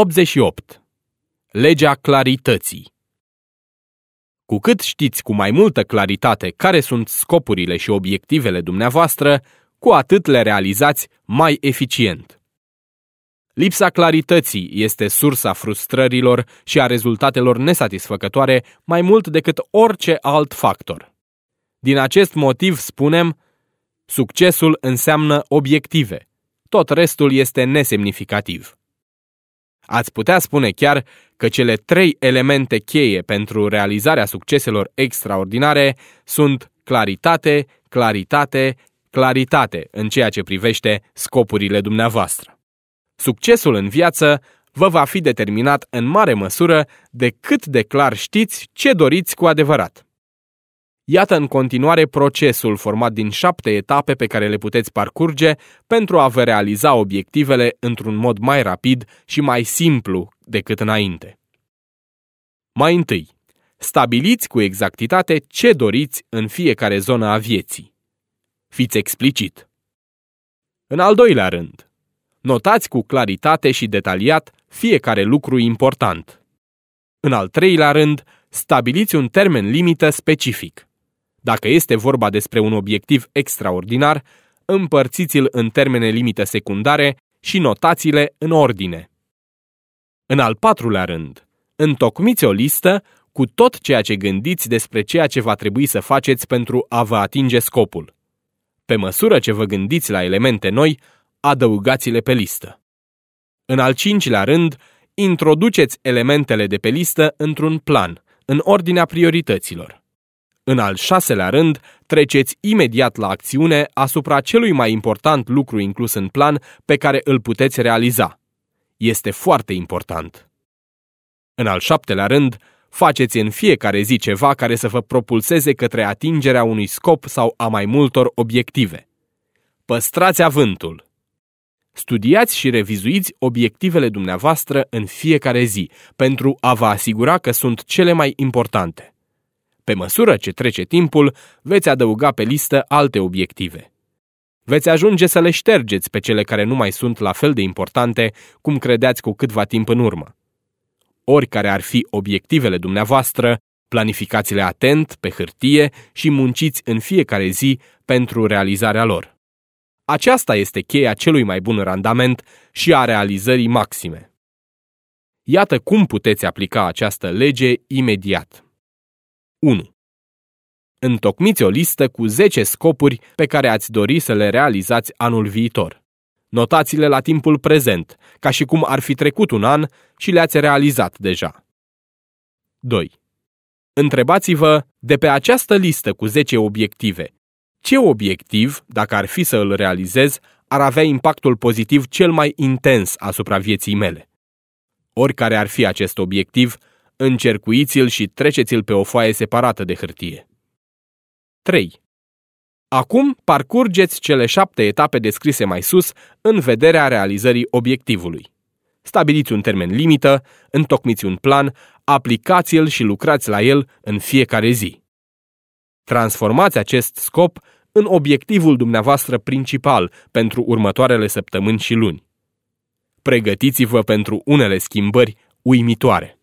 88. Legea clarității Cu cât știți cu mai multă claritate care sunt scopurile și obiectivele dumneavoastră, cu atât le realizați mai eficient. Lipsa clarității este sursa frustrărilor și a rezultatelor nesatisfăcătoare mai mult decât orice alt factor. Din acest motiv spunem, succesul înseamnă obiective, tot restul este nesemnificativ. Ați putea spune chiar că cele trei elemente cheie pentru realizarea succeselor extraordinare sunt claritate, claritate, claritate în ceea ce privește scopurile dumneavoastră. Succesul în viață vă va fi determinat în mare măsură de cât de clar știți ce doriți cu adevărat. Iată în continuare procesul format din șapte etape pe care le puteți parcurge pentru a vă realiza obiectivele într-un mod mai rapid și mai simplu decât înainte. Mai întâi, stabiliți cu exactitate ce doriți în fiecare zonă a vieții. Fiți explicit. În al doilea rând, notați cu claritate și detaliat fiecare lucru important. În al treilea rând, stabiliți un termen limită specific. Dacă este vorba despre un obiectiv extraordinar, împărțiți-l în termene limită secundare și notați-le în ordine. În al patrulea rând, întocmiți o listă cu tot ceea ce gândiți despre ceea ce va trebui să faceți pentru a vă atinge scopul. Pe măsură ce vă gândiți la elemente noi, adăugați-le pe listă. În al cincilea rând, introduceți elementele de pe listă într-un plan, în ordinea priorităților. În al șaselea rând, treceți imediat la acțiune asupra celui mai important lucru inclus în plan pe care îl puteți realiza. Este foarte important. În al șaptelea rând, faceți în fiecare zi ceva care să vă propulseze către atingerea unui scop sau a mai multor obiective. Păstrați avântul. Studiați și revizuiți obiectivele dumneavoastră în fiecare zi pentru a vă asigura că sunt cele mai importante. Pe măsură ce trece timpul, veți adăuga pe listă alte obiective. Veți ajunge să le ștergeți pe cele care nu mai sunt la fel de importante cum credeați cu câtva timp în urmă. Oricare ar fi obiectivele dumneavoastră, planificați-le atent, pe hârtie și munciți în fiecare zi pentru realizarea lor. Aceasta este cheia celui mai bun randament și a realizării maxime. Iată cum puteți aplica această lege imediat. 1. Întocmiți o listă cu 10 scopuri pe care ați dori să le realizați anul viitor. Notați-le la timpul prezent, ca și cum ar fi trecut un an și le-ați realizat deja. 2. Întrebați-vă, de pe această listă cu 10 obiective, ce obiectiv, dacă ar fi să îl realizez, ar avea impactul pozitiv cel mai intens asupra vieții mele? Oricare ar fi acest obiectiv, încercuiți-l și treceți-l pe o foaie separată de hârtie. 3. Acum parcurgeți cele șapte etape descrise mai sus în vederea realizării obiectivului. Stabiliți un termen limită, întocmiți un plan, aplicați-l și lucrați la el în fiecare zi. Transformați acest scop în obiectivul dumneavoastră principal pentru următoarele săptămâni și luni. Pregătiți-vă pentru unele schimbări uimitoare.